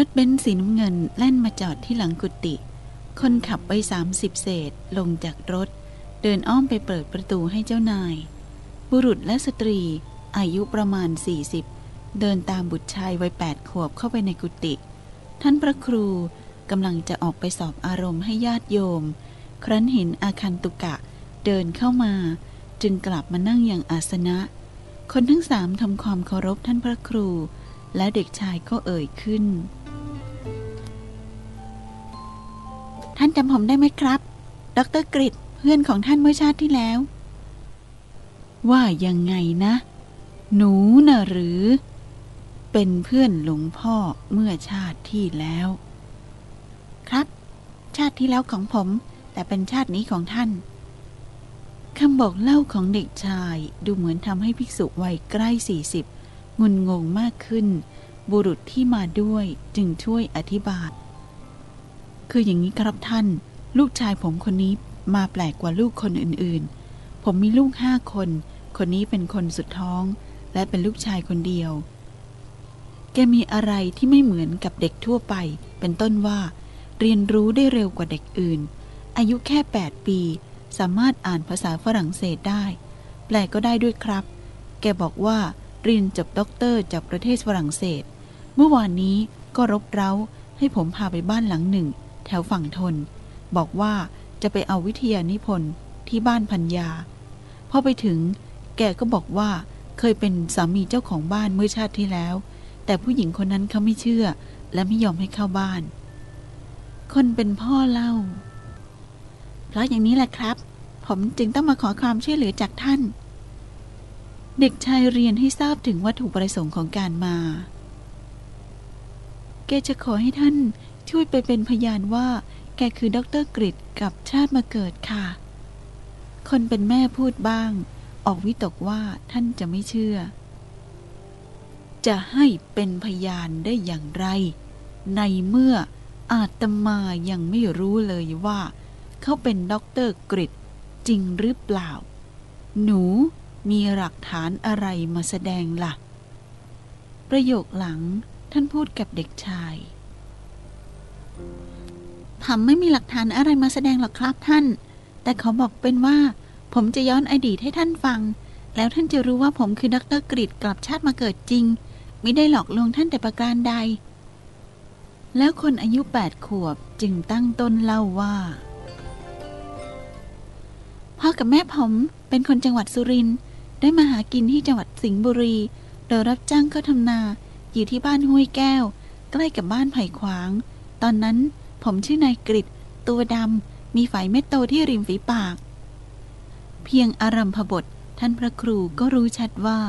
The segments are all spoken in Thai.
รถเบนซ์สีน้ำเงินแล่นมาจอดที่หลังกุฏิคนขับไปสามสิบเศษลงจากรถ เดินอ้อมไปเปิดประตูให้เจ้านาย บุรุษและสตรีอายุประมาณ 40 เดินตามบุตรชายวัยแปดขวบเข้าไปในกุฏิท่านพระครูกำลังจะออกไปสอบอารมณ์ให้ญาติโยม ครั้นเห็นอาคันตุกะเดินเข้ามา จึงกลับมานั่งอย่างอาสนะ คนทั้งสามทำความเคารพท่านพระครู และเด็กชายก็เอ่ยขึ้น ท่านจำผมได้ไหมครับ ดรกริดเพื่อนของท่านเมื่อชาติที่แล้ว ว่ายังไงนะ หนูน่ะหรือ เป็นเพื่อนหลวงพ่อเมื่อชาติที่แล้ว ครับ ชาติที่แล้วของผม แต่เป็นชาตินี้ของท่านคำบอกเล่าของเด็กชายดูเหมือนทำให้ภิกษุวัยใกล้สี่สิบงุนงงมากขึ้น บุรุษที่มาด้วยจึงช่วยอธิบาย คืออย่างนี้ครับท่าน ลูกชายผมคนนี้มาแปลกกว่าลูกคนอื่นๆ ผมมีลูกห้าคน คนนี้เป็นคนสุดท้อง และเป็นลูกชายคนเดียว แกมีอะไรที่ไม่เหมือนกับเด็กทั่วไป เป็นต้นว่า เรียนรู้ได้เร็วกว่าเด็กอื่น อายุแค่ 8 ปี สามารถอ่านภาษาฝรั่งเศสได้ แปลก็ได้ด้วยครับ แกบอกว่าเรียนจบด็อกเตอร์จากประเทศฝรั่งเศส เมื่อวานนี้ก็รบเร้าให้ผมพาไปบ้านหลังหนึ่ง แถวฝั่งธน บอกว่าจะไปเอาวิทยานิพนธ์ที่บ้านภรรยาพอไปถึง แกก็บอกว่าเคยเป็นสามีเจ้าของบ้านเมื่อชาติที่แล้ว แต่ผู้หญิงคนนั้นเขาไม่เชื่อ และไม่ยอมให้เข้าบ้าน คนเป็นพ่อเล่า เพราะอย่างนี้แหละครับ ผมจึงต้องมาขอความช่วยเหลือจากท่าน เด็กชายเรียนให้ทราบถึงวัตถุประสงค์ของการมา แกจะขอให้ท่าน ช่วยไปเป็นพยานว่า แกคือด็อกเตอร์กริดกับชาติมาเกิดค่ะ คนเป็นแม่พูดบ้าง ออกวิตกว่าท่านจะไม่เชื่อ จะให้เป็นพยานได้อย่างไร ในเมื่ออาตมายังไม่รู้เลยว่า เขาเป็นด็อกเตอร์กริดจริงหรือเปล่า หนูมีหลักฐานอะไรมาแสดงละ่ะ ประโยคหลังท่านพูดกับเด็กชาย ผมไม่มีหลักฐานอะไรมาแสดงหรอกครับท่าน แต่เขาบอกเป็นว่า ผมจะย้อนอดีตให้ท่านฟัง แล้วท่านจะรู้ว่าผมคือดรกริดกลับชาติมาเกิดจริง ไม่ได้หลอกลวงท่านแต่ประการใด แล้วคนอายุแปดขวบจึงตั้งต้นเล่าว่า พ่อกับแม่ผมเป็นคนจังหวัดสุรินทร์ได้มาหากินที่จังหวัดสิงห์บุรี โดยรับจ้างเข้าทำนา อยู่ที่บ้านห้วยแก้ว ใกล้กับบ้านไผ่ขวาง ตอนนั้นผมชื่อนายกริดตัวดำมีฝายเม็ดโตที่ริมฝีปาก เพียงอารัมพบทท่านพระครูก็รู้ชัดว่า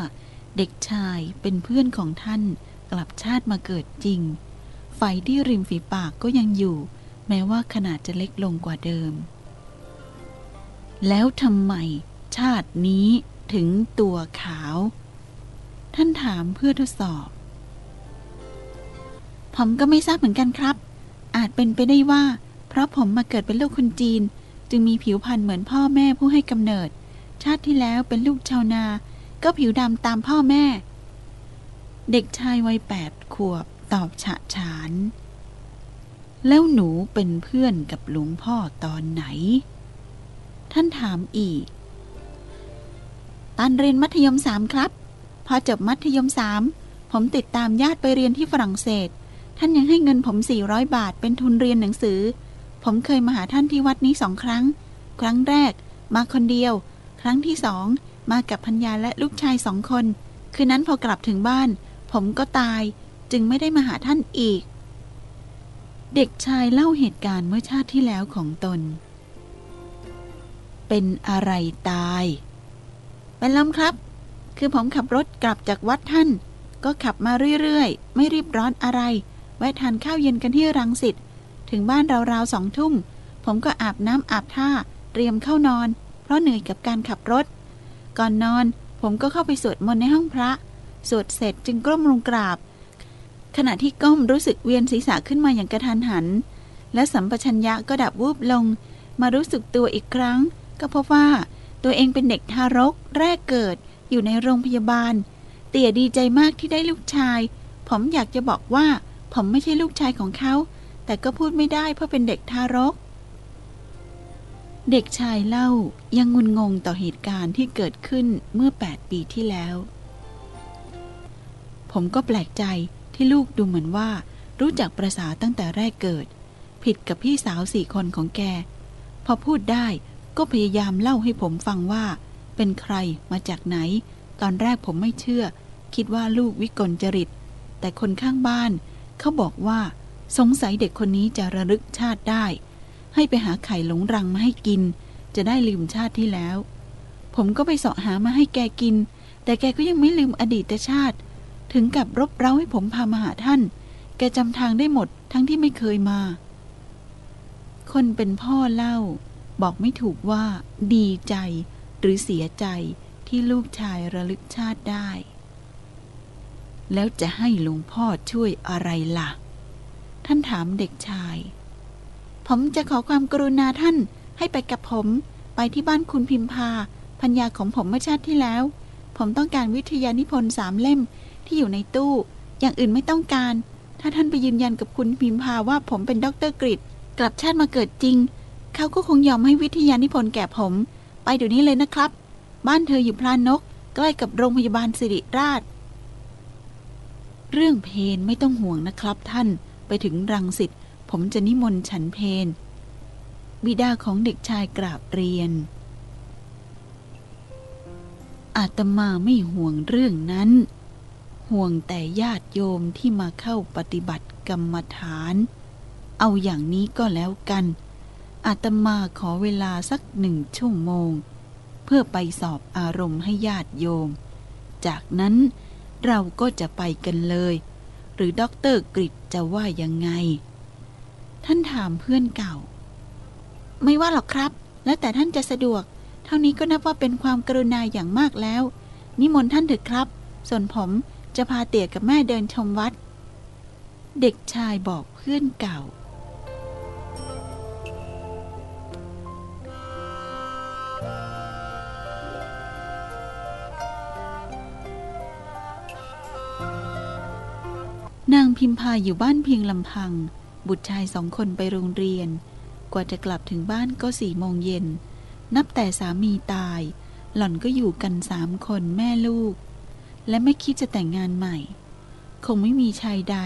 เด็กชายเป็นเพื่อนของท่านกลับชาติมาเกิดจริงไฟที่ริมฝีปากก็ยังอยู่ แม้ว่าขนาดจะเล็กลงกว่าเดิม แล้วทำไมชาตินี้ถึงตัวขาว ท่านถามเพื่อทดสอบ ผมก็ไม่ทราบเหมือนกันครับ อาจเป็นไปได้ว่า เพราะผมมาเกิดเป็นลูกคนจีน จึงมีผิวพรรณเหมือนพ่อแม่ผู้ให้กำเนิด ชาติที่แล้วเป็นลูกชาวนา ก็ผิวดำตามพ่อแม่ เด็กชายวัยแปดขวบตอบฉะฉาน แล้วหนูเป็นเพื่อนกับหลวงพ่อตอนไหน ท่านถามอีกตอนเรียนมัธยมสามครับ พอจบมัธยมสามผมติดตามญาติไปเรียนที่ฝรั่งเศส ท่านยังให้เงินผม400บาทเป็นทุนเรียนหนังสือ ผมเคยมาหาท่านที่วัดนี้สองครั้ง ครั้งแรก มาคนเดียว ครั้งที่สองมากับพัญญาและลูกชายสองคน คืนนั้นพอกลับถึงบ้าน ผมก็ตาย จึงไม่ได้มาหาท่านอีก เด็กชายเล่าเหตุการณ์เมื่อชาติที่แล้วของตน เป็นอะไรตาย เป็นลมครับ คือผมขับรถกลับจากวัดท่าน ก็ขับมาเรื่อยๆ ไม่รีบร้อนอะไร แวะทานข้าวเย็นกันที่รังสิตถึงบ้านราวๆสองทุ่ม ผมก็อาบน้ำอาบท่า เตรียมเข้านอน เพราะเหนื่อยกับการขับรถ ก่อนนอน ผมก็เข้าไปสวดมนต์ในห้องพระ สวดเสร็จจึงก้มลงกราบ ขณะที่ก้มรู้สึกเวียนศีรษะขึ้นมาอย่างกระทันหัน และสัมปชัญญะก็ดับวูบลง มารู้สึกตัวอีกครั้ง ก็พบว่าตัวเองเป็นเด็กทารก แรกเกิดอยู่ในโรงพยาบาล เตี่ยดีใจมากที่ได้ลูกชาย ผมอยากจะบอกว่า ผมไม่ใช่ลูกชายของเขา แต่ก็พูดไม่ได้เพราะเป็นเด็กทารก เด็กชายเล่ายังงุนงงต่อเหตุการณ์ที่เกิดขึ้นเมื่อ 8 ปีที่แล้ว ผมก็แปลกใจที่ลูกดูเหมือนว่า รู้จักประษาตั้งแต่แรกเกิด ผิดกับพี่สาวสี่คนของแก พอพูดได้ก็พยายามเล่าให้ผมฟังว่า เป็นใครมาจากไหน ตอนแรกผมไม่เชื่อ คิดว่าลูกวิกลจริต แต่คนข้างบ้าน เขาบอกว่าสงสัยเด็กคนนี้จะระลึกชาติได้ ให้ไปหาไข่หลงรังมาให้กิน จะได้ลืมชาติที่แล้ว ผมก็ไปเสาะหามาให้แกกิน แต่แกก็ยังไม่ลืมอดีตชาติ ถึงกับรบเร้าให้ผมพามาหาท่าน แกจำทางได้หมดทั้งที่ไม่เคยมา คนเป็นพ่อเล่า บอกไม่ถูกว่า ดีใจ หรือเสียใจที่ลูกชายระลึกชาติได้ แล้วจะให้หลวงพ่อช่วยอะไรล่ะ ท่านถามเด็กชาย ผมจะขอความกรุณาท่านให้ไปกับผม ไปที่บ้านคุณพิมพาภรรยาของผมเมื่อชาติที่แล้ว ผมต้องการวิทยานิพนธ์สามเล่มที่อยู่ในตู้ อย่างอื่นไม่ต้องการ ถ้าท่านไปยืนยันกับคุณพิมพาว่าผมเป็นด็อกเตอร์กริดกลับชาติมาเกิดจริง เขาก็คงยอมให้วิทยานิพนธ์แก่ผม ไปเดี๋ยวนี้เลยนะครับ บ้านเธออยู่พรานนก ใกล้กับโรงพยาบาลศิริราช เรื่องเพลไม่ต้องห่วงนะครับท่านไปถึงรังสิตผมจะนิมนต์ฉันเพนบิดาของเด็กชายกราบเรียน อาตมาไม่ห่วงเรื่องนั้น ห่วงแต่ญาติโยมที่มาเข้าปฏิบัติกรรมฐาน เอาอย่างนี้ก็แล้วกัน อาตมาขอเวลาสักหนึ่งชั่วโมง เพื่อไปสอบอารมณ์ให้ญาติโยม จากนั้น เราก็จะไปกันเลย หรือด็อกเตอร์กริดจะว่ายังไง ท่านถามเพื่อนเก่า ไม่ว่าหรอกครับ แล้วแต่ท่านจะสะดวก เท่านี้ก็นับว่าเป็นความกรุณาอย่างมากแล้ว นิมนต์ท่านเถิดครับ ส่วนผมจะพาเตี่ยกับแม่เดินชมวัด เด็กชายบอกเพื่อนเก่า พิมพาอยู่บ้านเพียงลำพัง บุตรชายสองคนไปโรงเรียน กว่าจะกลับถึงบ้านก็สี่โมงเย็น นับแต่สามีตาย หล่อนก็อยู่กันสามคนแม่ลูก และไม่คิดจะแต่งงานใหม่ คงไม่มีชายใด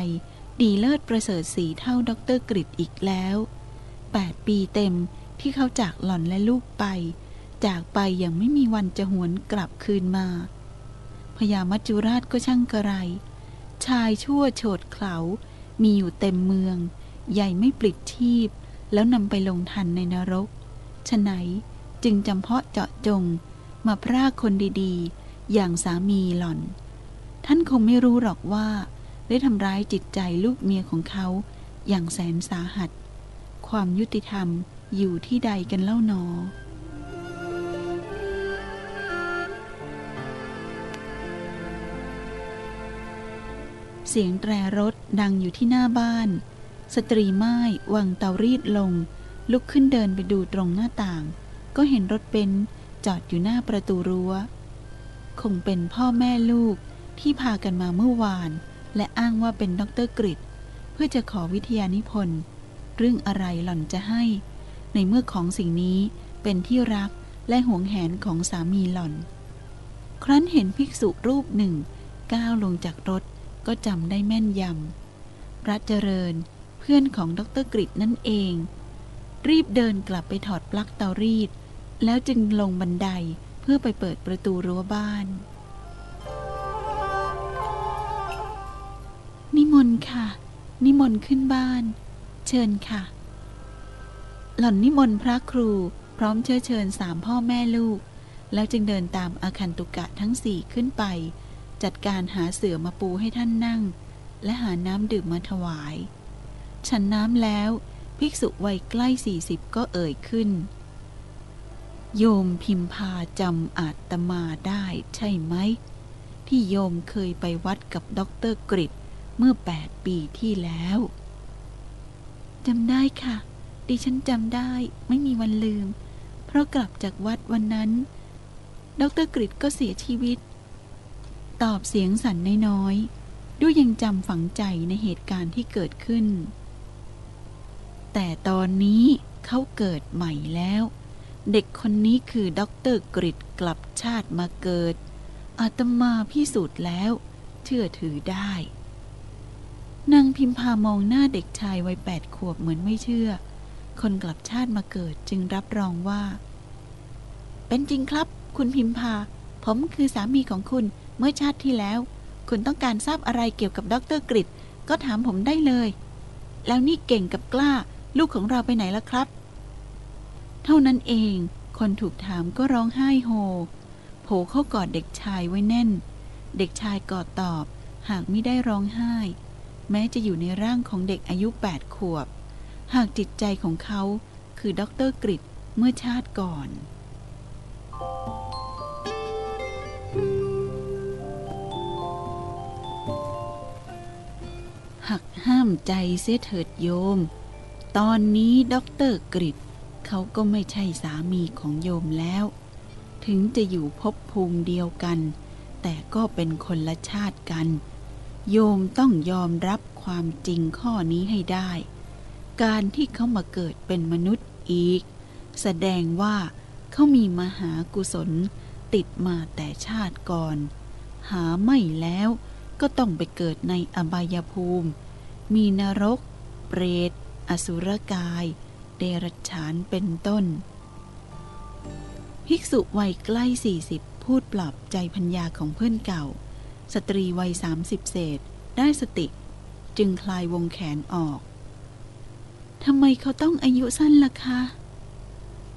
ดีเลิศประเสริฐศรีเท่าด็อกเตอร์กริดอีกแล้วแปดปีเต็มที่เขาจากหล่อนและลูกไป จากไปอย่างไม่มีวันจะหวนกลับคืนมาพญามัจจุราชก็ช่างกระไร ชายชั่วโฉดเขลา มีอยู่เต็มเมือง ใหญ่ไม่ปลิดชีพ แล้วนำไปลงทันในนรกฉะไหนจึงจำเพาะเจาะจง มาพรากคนดีๆ อย่างสามีหล่อน ท่านคงไม่รู้หรอกว่า ได้ทำร้ายจิตใจลูกเมียของเขาอย่างแสนสาหัส ความยุติธรรมอยู่ที่ใดกันเล่าหนอ เสียงแตรรถดังอยู่ที่หน้าบ้าน สตรีม่ายวางเตารีดลง ลุกขึ้นเดินไปดูตรงหน้าต่าง ก็เห็นรถเบนซ์จอดอยู่หน้าประตูรั้ว คงเป็นพ่อแม่ลูกที่พากันมาเมื่อวาน และอ้างว่าเป็นด็อกเตอร์กริดเพื่อจะขอวิทยานิพนธ์เรื่องอะไรหล่อนจะให้ ในเมื่อของสิ่งนี้เป็นที่รักและหวงแหนของสามีหล่อน ครั้นเห็นภิกษุรูปหนึ่งก้าวลงจากรถ ก็จำได้แม่นยำพระเจริญเพื่อนของดรกริดนั่นเอง รีบเดินกลับไปถอดปลั๊กเตารีด แล้วจึงลงบันไดเพื่อไปเปิดประตูรั้วบ้าน นิมนต์ค่ะ นิมนต์ขึ้นบ้าน เชิญค่ะ หล่อนนิมนต์พระครูพร้อมเชื้อเชิญสามพ่อแม่ลูก แล้วจึงเดินตามอาคันตุกะทั้งสี่ขึ้นไป จัดการหาเสื่อมาปูให้ท่านนั่ง และหาน้ำดื่มมาถวาย ฉันน้ำแล้ว ภิกษุวัยใกล้สี่สิบก็เอ่ยขึ้น โยมพิมพาจำอาตมาได้ใช่ไหม ที่โยมเคยไปวัดกับด็อกเตอร์กริดเมื่อแปดปีที่แล้วจำได้ค่ะ ดิฉันจำได้ไม่มีวันลืม เพราะกลับจากวัดวันนั้นด็อกเตอร์กริดก็เสียชีวิต ตอบเสียงสั่นน้อยๆด้วยยังจำฝังใจในเหตุการณ์ที่เกิดขึ้น แต่ตอนนี้เขาเกิดใหม่แล้ว เด็กคนนี้คือด็อกเตอร์กริดกลับชาติมาเกิด อาตมาพิสูจน์แล้ว เชื่อถือได้ นางพิมพามองหน้าเด็กชายวัยแปดขวบเหมือนไม่เชื่อ คนกลับชาติมาเกิดจึงรับรองว่า เป็นจริงครับ คุณพิมพา ผมคือสามีของคุณ เมื่อชาติที่แล้ว คุณต้องการทราบอะไรเกี่ยวกับดรกริดก็ถามผมได้เลย แล้วนี่เก่งกับกล้า ลูกของเราไปไหนแล้วครับ เท่านั้นเอง คนถูกถามก็ร้องไห้โฮโผเข้ากอดเด็กชายไว้แน่น เด็กชายกอดตอบ หากไม่ได้ร้องไห้ แม้จะอยู่ในร่างของเด็กอายุแปดขวบ หากจิตใจของเขาคือดรกริดเมื่อชาติก่อน หักห้ามใจเสียเถิดโยม ตอนนี้ด็อกเตอร์กริดเขาก็ไม่ใช่สามีของโยมแล้ว ถึงจะอยู่ภพภูมิเดียวกัน แต่ก็เป็นคนละชาติกัน โยมต้องยอมรับความจริงข้อนี้ให้ได้ การที่เขามาเกิดเป็นมนุษย์อีก แสดงว่าเขามีมหากุศลติดมาแต่ชาติก่อน หาไม่แล้วก็ต้องไปเกิดในอบายภูมิ มีนรก เปรต อสุรกาย เดรัจฉานเป็นต้น ภิกษุวัยใกล้สี่สิบพูดปลอบใจพัญญาของเพื่อนเก่า สตรีวัยสามสิบเศษ ได้สติ จึงคลายวงแขนออกทำไมเขาต้องอายุสั้นล่ะคะ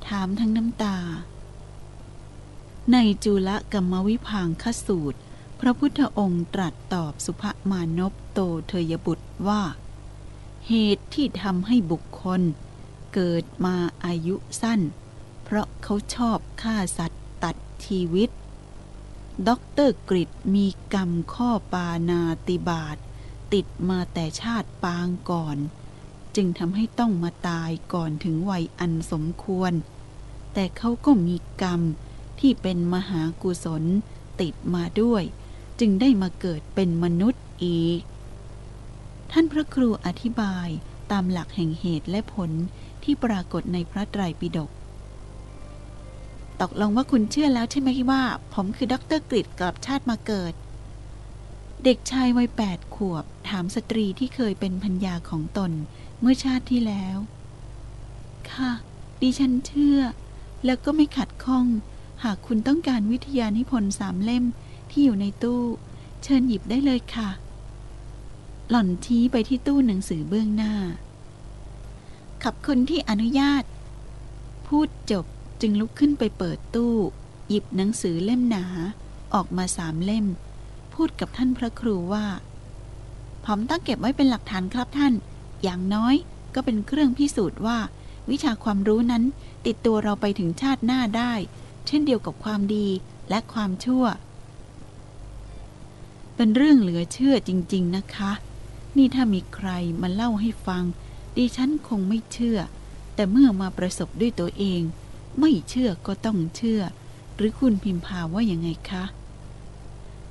ถามทั้งน้ำตา ในจุลกรรมวิพังคสูตร ระพุทธองค์ตรัสตอบสุภมานพโตเทยบุตรว่า เหตุที่ทำให้บุคคล เกิดมาอายุสั้น เพราะเขาชอบฆ่าสัตว์ตัดชีวิตด็อกเตอร์กริดมีกรรมข้อปาณาติบาตติดมาแต่ชาติปางก่อน จึงทำให้ต้องมาตายก่อนถึงวัยอันสมควร แต่เขาก็มีกรรมที่เป็นมหากุศลติดมาด้วย จึงได้มาเกิดเป็นมนุษย์อีก ท่านพระครูอธิบายตามหลักแห่งเหตุและผลที่ปรากฏในพระไตรปิฎกตกลงว่าคุณเชื่อแล้วใช่ไหมว่า ผมคือด็อเตอร์กริดกลับชาติมาเกิด เด็กชายวัยแปดขวบถามสตรีที่เคยเป็นพัญญาของตนเมื่อชาติที่แล้ว ค่ะ ดิฉันเชื่อ แล้วก็ไม่ขัดข้อง หากคุณต้องการวิทยานิพนธ์สามเล่ม ที่อยู่ในตู้ เชิญหยิบได้เลยค่ะ หล่อนชี้ไปที่ตู้หนังสือเบื้องหน้า ขอบคุณที่อนุญาต พูดจบจึงลุกขึ้นไปเปิดตู้ หยิบหนังสือเล่มหนา ออกมาสามเล่ม พูดกับท่านพระครูว่าผมต้องเก็บไว้เป็นหลักฐานครับท่าน อย่างน้อยก็เป็นเครื่องพิสูจน์ว่า วิชาความรู้นั้นติดตัวเราไปถึงชาติหน้าได้ เช่นเดียวกับความดีและความชั่ว เป็นเรื่องเหลือเชื่อจริง ๆนะคะ นี่ถ้ามีใครมาเล่าให้ฟัง ดิฉันคงไม่เชื่อ แต่เมื่อมาประสบด้วยตัวเอง ไม่เชื่อก็ต้องเชื่อ หรือคุณพิมพาว่ายังไงคะ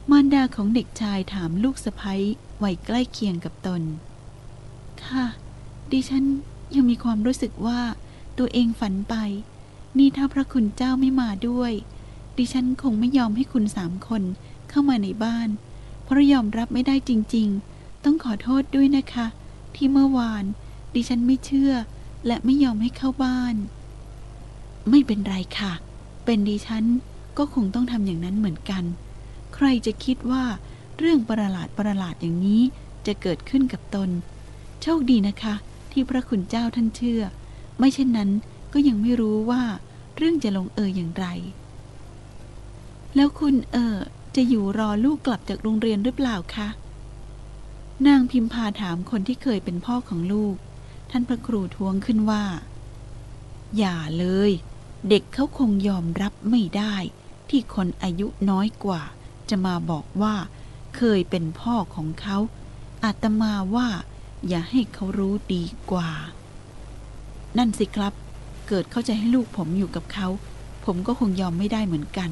มารดาของเด็กชายถามลูกสะพ้ยวัยใกล้เคียงกับตน ค่ะ ดิฉันยังมีความรู้สึกว่าตัวเองฝันไป นี่ถ้าพระคุณเจ้าไม่มาด้วย ดิฉันคงไม่ยอมให้คุณสามคนเข้ามาในบ้าน ราะยอมรับไม่ได้จริงๆ ต้องขอโทษด้วยนะคะ ที่เมื่อวาน ดิฉันไม่เชื่อ และไม่ยอมให้เข้าบ้าน ไม่เป็นไรค่ะ เป็นดิฉันก็คงต้องทำอย่างนั้นเหมือนกัน ใครจะคิดว่าเรื่องประหลาดประหลาดอย่างนี้จะเกิดขึ้นกับตน โชคดีนะคะ ที่พระคุณเจ้าท่านเชื่อ ไม่เช่นนั้นก็ยังไม่รู้ว่า เรื่องจะลงเอยอย่างไร แล้วคุณเออ จะอยู่รอลูกกลับจากโรงเรียนหรือเปล่าคะ นางพิมพาถามคนที่เคยเป็นพ่อของลูก ท่านพระครูทวงขึ้นว่า อย่าเลย เด็กเขาคงยอมรับไม่ได้ ที่คนอายุน้อยกว่า จะมาบอกว่า เคยเป็นพ่อของเขา อาตมาว่า อย่าให้เขารู้ดีกว่า นั่นสิครับ เกิดเขาจะให้ลูกผมอยู่กับเขา ผมก็คงยอมไม่ได้เหมือนกัน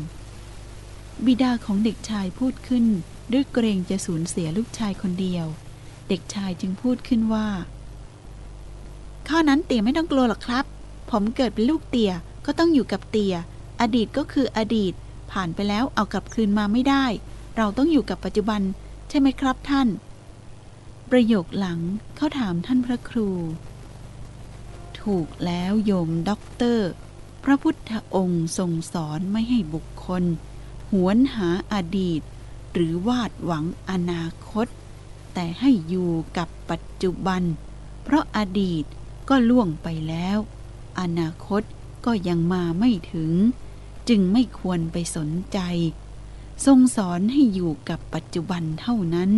บิดาของเด็กชายพูดขึ้นด้วยเกรงจะสูญเสียลูกชายคนเดียว เด็กชายจึงพูดขึ้นว่า ข้อนั้นเตี่ยไม่ต้องกลัวหรอกครับ ผมเกิดเป็นลูกเตี่ยก็ต้องอยู่กับเตี่ย อดีตก็คืออดีต ผ่านไปแล้วเอากลับคืนมาไม่ได้ เราต้องอยู่กับปัจจุบัน ใช่ไหมครับท่าน ประโยคหลังเขาถามท่านพระครู ถูกแล้วโยมด็อกเตอร์ พระพุทธองค์ทรงสอนไม่ให้บุคคล หวนหาอดีต หรือวาดหวังอนาคต แต่ให้อยู่กับปัจจุบัน เพราะอดีตก็ล่วงไปแล้ว อนาคตก็ยังมาไม่ถึง จึงไม่ควรไปสนใจ ทรงสอนให้อยู่กับปัจจุบันเท่านั้น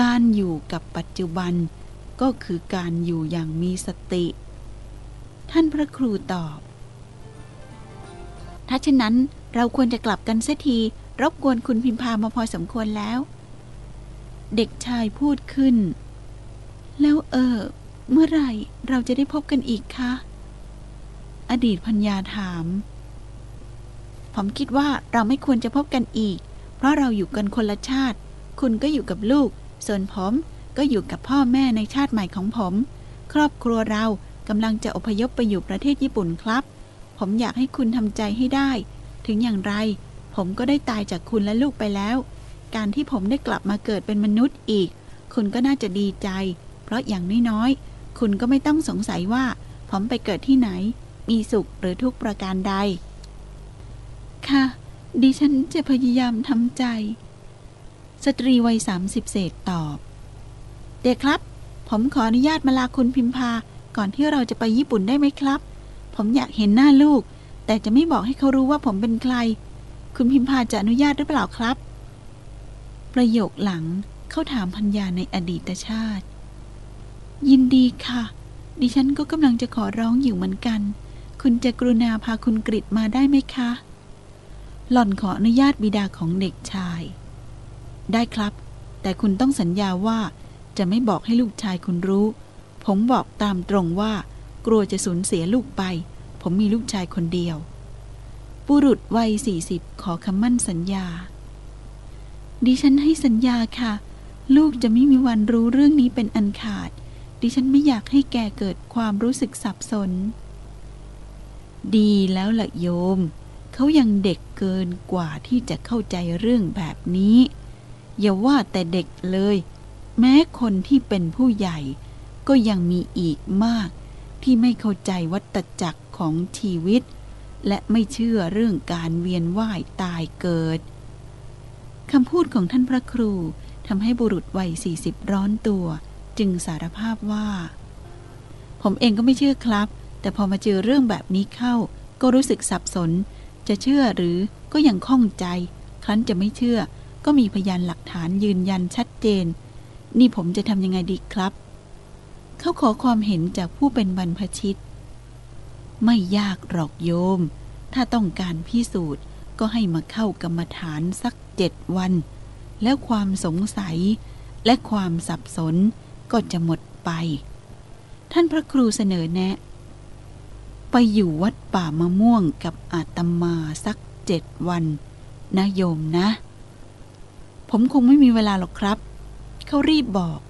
การอยู่กับปัจจุบันก็คือการอยู่อย่างมีสติ ท่านพระครูตอบ ถ้าเช่นนั้น เราควรจะกลับกันเสียที รบกวนคุณพิมพามาพอสมควรแล้ว เด็กชายพูดขึ้น แล้วเออ เมื่อไหร่เราจะได้พบกันอีกคะ อดีตพัญญาถาม ผมคิดว่าเราไม่ควรจะพบกันอีก เพราะเราอยู่กันคนละชาติ คุณก็อยู่กับลูก ส่วนผมก็อยู่กับพ่อแม่ในชาติใหม่ของผม ครอบครัวเรากำลังจะอพยพไปอยู่ประเทศญี่ปุ่นครับ ผมอยากให้คุณทำใจให้ได้ ถึงอย่างไร ผมก็ได้ตายจากคุณและลูกไปแล้ว การที่ผมได้กลับมาเกิดเป็นมนุษย์อีก คุณก็น่าจะดีใจ เพราะอย่างน้อยๆ คุณก็ไม่ต้องสงสัยว่า ผมไปเกิดที่ไหน มีสุขหรือทุกข์ประการใด ค่ะ ดิฉันจะพยายามทำใจ สตรีวัยสามสิบเศษตอบ เด็กครับ ผมขออนุญาตมาลาคุณพิมพา ก่อนที่เราจะไปญี่ปุ่นได้ไหมครับ ผมอยากเห็นหน้าลูก แต่จะไม่บอกให้เขารู้ว่าผมเป็นใคร คุณพิมพาจะอนุญาตหรือเปล่าครับ ประโยคหลังเขาถามพัญญาในอดีตชาติ ยินดีค่ะ ดิฉันก็กำลังจะขอร้องอยู่เหมือนกัน คุณจะกรุณาพาคุณกริดมาได้ไหมคะ หล่อนขออนุญาตบิดาของเด็กชาย ได้ครับ แต่คุณต้องสัญญาว่าจะไม่บอกให้ลูกชายคุณรู้ ผมบอกตามตรงว่า กลัวจะสูญเสียลูกไป ผมมีลูกชายคนเดียว บุรุษวัยสี่สิบขอคำมั่นสัญญา ดิฉันให้สัญญาค่ะ ลูกจะไม่มีวันรู้เรื่องนี้เป็นอันขาด ดิฉันไม่อยากให้แกเกิดความรู้สึกสับสน ดีแล้วล่ะโยม เขายังเด็กเกินกว่าที่จะเข้าใจเรื่องแบบนี้ อย่าว่าแต่เด็กเลย แม้คนที่เป็นผู้ใหญ่ก็ยังมีอีกมาก ที่ไม่เข้าใจวัฏจักรของชีวิต และไม่เชื่อเรื่องการเวียนว่ายตายเกิดคำพูดของท่านพระครูทำให้บุรุษวัยสี่สิบร้อนตัว จึงสารภาพว่า ผมเองก็ไม่เชื่อครับ แต่พอมาเจอเรื่องแบบนี้เข้า ก็รู้สึกสับสน จะเชื่อหรือก็ยังข้องใจ ครั้นจะไม่เชื่อ ก็มีพยานหลักฐานยืนยันชัดเจน นี่ผมจะทำยังไงดีครับ เขาขอความเห็นจากผู้เป็นบรรพชิต ไม่ยากหรอกโยม ถ้าต้องการพิสูจน์ก็ให้มาเข้ากรรมฐานสักเจ็ดวัน แล้วความสงสัยและความสับสนก็จะหมดไป ท่านพระครูเสนอแนะ ไปอยู่วัดป่ามะม่วงกับอาตมาสักเจ็ดวันนะโยมนะ ผมคงไม่มีเวลาหรอกครับ เขารีบบอก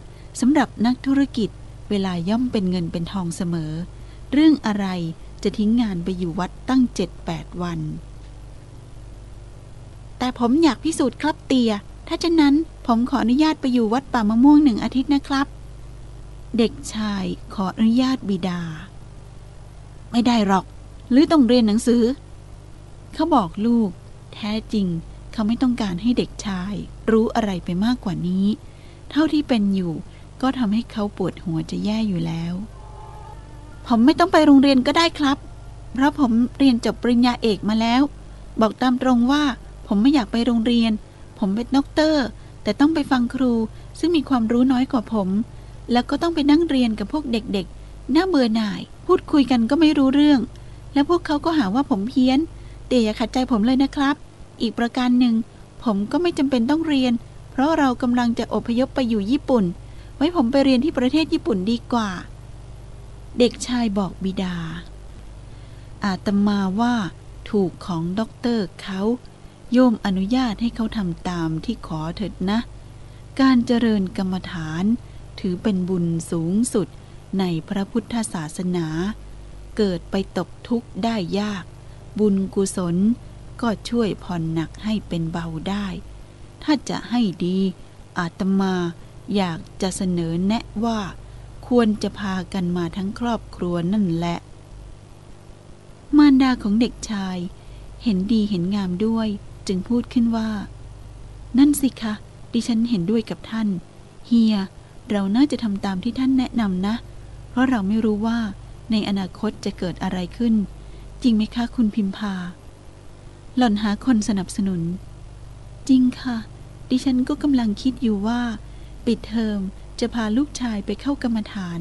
สำหรับนักธุรกิจ เวลาย่อมเป็นเงินเป็นทองเสมอ เรื่องอะไรจะทิ้งงานไปอยู่วัดตั้งเจ็ดแปดวัน แต่ผมอยากพิสูจน์ครับเตีย ถ้าเช่นนั้นผมขออนุญาตไปอยู่วัดป่ามะม่วงหนึ่งอาทิตย์นะครับ เด็กชายขออนุญาตบิดา ไม่ได้หรอก หรือต้องเรียนหนังสือ เขาบอกลูก แท้จริง เขาไม่ต้องการให้เด็กชาย รู้อะไรไปมากกว่านี้ เท่าที่เป็นอยู่ ก็ทำให้เขาปวดหัวจะแย่อยู่แล้ว ผมไม่ต้องไปโรงเรียนก็ได้ครับ เพราะผมเรียนจบปริญญาเอกมาแล้ว บอกตามตรงว่าผมไม่อยากไปโรงเรียน ผมเป็นด็อกเตอร์ แต่ต้องไปฟังครูซึ่งมีความรู้น้อยกว่าผม แล้วก็ต้องไปนั่งเรียนกับพวกเด็กๆ น่าเบื่อหน่าย พูดคุยกันก็ไม่รู้เรื่อง แล้วพวกเขาก็หาว่าผมเพี้ยน แต่อย่าขัดใจผมเลยนะครับ อีกประการหนึ่งผมก็ไม่จำเป็นต้องเรียน เพราะเรากำลังจะอพยพไปอยู่ญี่ปุ่น ว้ผมไปเรียนที่ประเทศญี่ปุ่นดีกว่า เด็กชายบอกบิดา อาตมาว่าถูกของด็อกเตอร์เขาโยมอนุญาตให้เขาทำตามที่ขอเถิดนะ การเจริญกรรมฐานถือเป็นบุญสูงสุดในพระพุทธศาสนา เกิดไปตกทุกข์ได้ยาก บุญกุศลก็ช่วยผ่อนหนักให้เป็นเบาได้ ถ้าจะให้ดีอาตมา อยากจะเสนอแนะว่า ควรจะพากันมาทั้งครอบครัวนั่นแหละ มารดาของเด็กชาย เห็นดีเห็นงามด้วย จึงพูดขึ้นว่า นั่นสิคะ ดิฉันเห็นด้วยกับท่าน เฮีย เราน่าจะทำตามที่ท่านแนะนำนะ เพราะเราไม่รู้ว่าในอนาคตจะเกิดอะไรขึ้น จริงไหมคะคุณพิมพา หล่อนหาคนสนับสนุน จริงค่ะ ดิฉันก็กำลังคิดอยู่ว่า ปิดเทอมจะพาลูกชายไปเข้ากรรมฐาน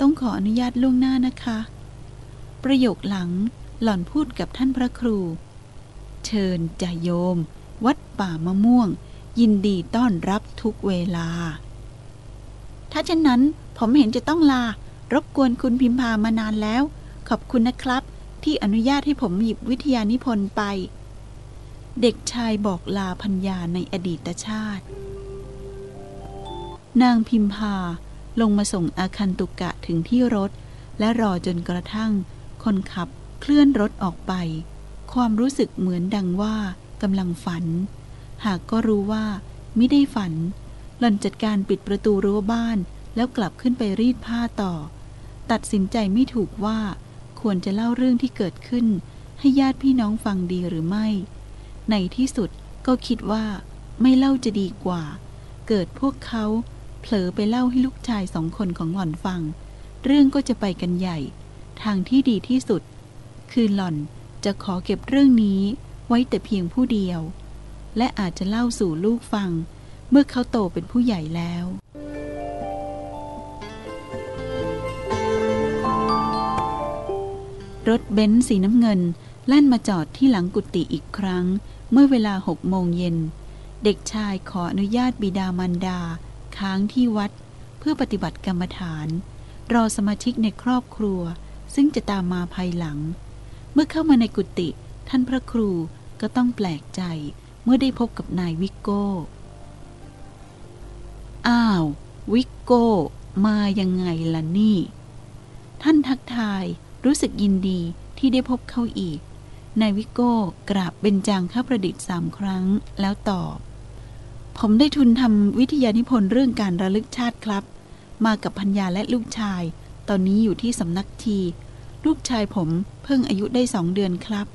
ต้องขออนุญาตล่วงหน้านะคะ ประโยคหลังหล่อนพูดกับท่านพระครู เชิญจ่าโยม วัดป่ามะม่วง ยินดีต้อนรับทุกเวลา ถ้าเช่นนั้นผมเห็นจะต้องลา รบกวนคุณพิมพามานานแล้ว ขอบคุณนะครับ ที่อนุญาตให้ผมหยิบวิทยานิพนธ์ไป เด็กชายบอกลาพัญญาในอดีตชาติ นางพิมพาลงมาส่งอาคันตุกะถึงที่รถ และรอจนกระทั่ง คนขับเคลื่อนรถออกไป ความรู้สึกเหมือนดังว่ากำลังฝัน หากก็รู้ว่าไม่ได้ฝัน หล่อนจัดการปิดประตูรั้วบ้านแล้วกลับขึ้นไปรีดผ้าต่อ ตัดสินใจไม่ถูกว่า ควรจะเล่าเรื่องที่เกิดขึ้น ให้ญาติพี่น้องฟังดีหรือไม่ ในที่สุดก็คิดว่า ไม่เล่าจะดีกว่า เกิดพวกเขา เผลอไปเล่าให้ลูกชายสองคนของหล่อนฟัง เรื่องก็จะไปกันใหญ่ ทางที่ดีที่สุด คือหล่อนจะขอเก็บเรื่องนี้ไว้แต่เพียงผู้เดียว และอาจจะเล่าสู่ลูกฟัง เมื่อเขาโตเป็นผู้ใหญ่แล้วรถเบนซ์สีน้ำเงินแล่นมาจอดที่หลังกุฏิอีกครั้ง เมื่อเวลาหกโมงเย็น เด็กชายขออนุญาตบิดามารดา ค้างที่วัด เพื่อปฏิบัติกรรมฐาน รอสมาชิกในครอบครัว ซึ่งจะตามมาภายหลัง เมื่อเข้ามาในกุฏิท่านพระครูก็ต้องแปลกใจเมื่อได้พบกับนายวิกโก้ อ้าว วิกโก้ มายังไงล่ะนี่ ท่านทักทายรู้สึกยินดีที่ได้พบเขาอีก นายวิโก้กราบเบญจางข้าประดิษฐ์สามครั้งแล้วตอบ ผมได้ทุนทำวิทยานิพนธ์เรื่องการระลึกชาติครับ มากับพัญญาและลูกชาย ตอนนี้อยู่ที่สำนักที ลูกชายผมเพิ่งอายุได้สองเดือนครับ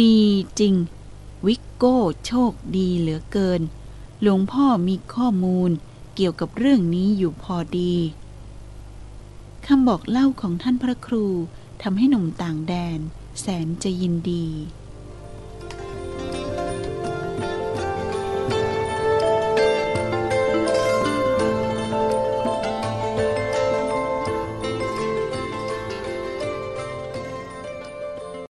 ดีจริง วิกโก้โชคดีเหลือเกิน หลวงพ่อมีข้อมูลเกี่ยวกับเรื่องนี้อยู่พอดีคำบอกเล่าของท่านพระครูทำให้หนุ่มต่างแดน แสนจะยินดี